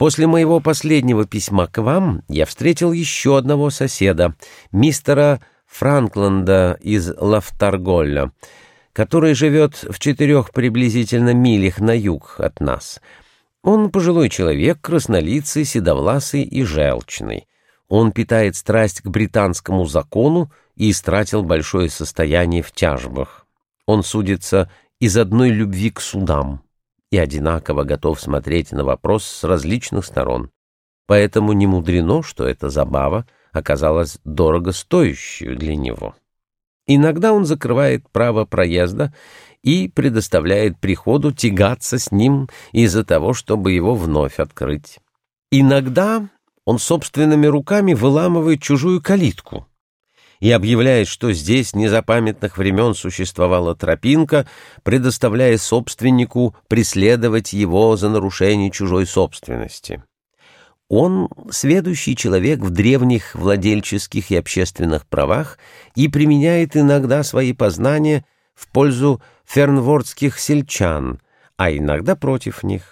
После моего последнего письма к вам я встретил еще одного соседа, мистера Франкленда из Лафтарголля, который живет в четырех приблизительно милях на юг от нас. Он пожилой человек, краснолицый, седовласый и желчный. Он питает страсть к британскому закону и истратил большое состояние в тяжбах. Он судится из одной любви к судам и одинаково готов смотреть на вопрос с различных сторон. Поэтому не мудрено, что эта забава оказалась дорого стоящей для него. Иногда он закрывает право проезда и предоставляет приходу тягаться с ним из-за того, чтобы его вновь открыть. Иногда он собственными руками выламывает чужую калитку, и объявляет, что здесь незапамятных времен существовала тропинка, предоставляя собственнику преследовать его за нарушение чужой собственности. Он сведущий человек в древних владельческих и общественных правах и применяет иногда свои познания в пользу фернвордских сельчан, а иногда против них.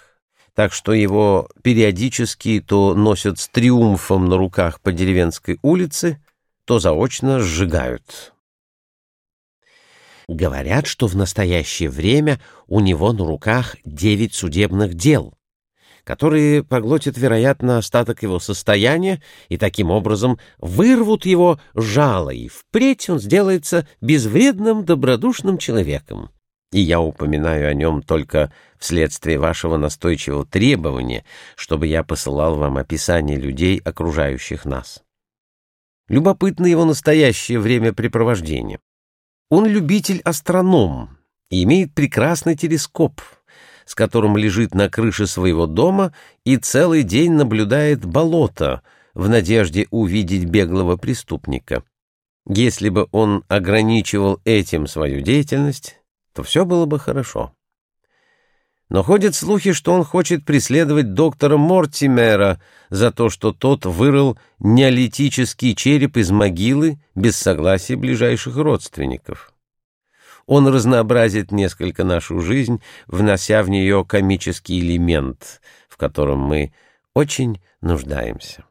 Так что его периодически то носят с триумфом на руках по деревенской улице, то заочно сжигают. Говорят, что в настоящее время у него на руках девять судебных дел, которые поглотят, вероятно, остаток его состояния и таким образом вырвут его жало, и впредь он сделается безвредным, добродушным человеком. И я упоминаю о нем только вследствие вашего настойчивого требования, чтобы я посылал вам описание людей, окружающих нас. Любопытно его настоящее времяпрепровождение. Он любитель-астроном и имеет прекрасный телескоп, с которым лежит на крыше своего дома и целый день наблюдает болото в надежде увидеть беглого преступника. Если бы он ограничивал этим свою деятельность, то все было бы хорошо. Но ходят слухи, что он хочет преследовать доктора Мортимера за то, что тот вырыл неолитический череп из могилы без согласия ближайших родственников. Он разнообразит несколько нашу жизнь, внося в нее комический элемент, в котором мы очень нуждаемся.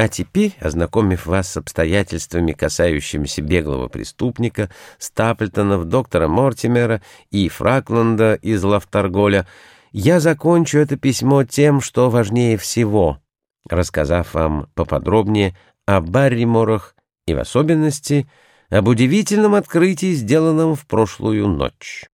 А теперь, ознакомив вас с обстоятельствами, касающимися беглого преступника, Стаплтонов, доктора Мортимера и Фракланда из Лафтарголя, я закончу это письмо тем, что важнее всего, рассказав вам поподробнее о Барриморах и в особенности об удивительном открытии, сделанном в прошлую ночь.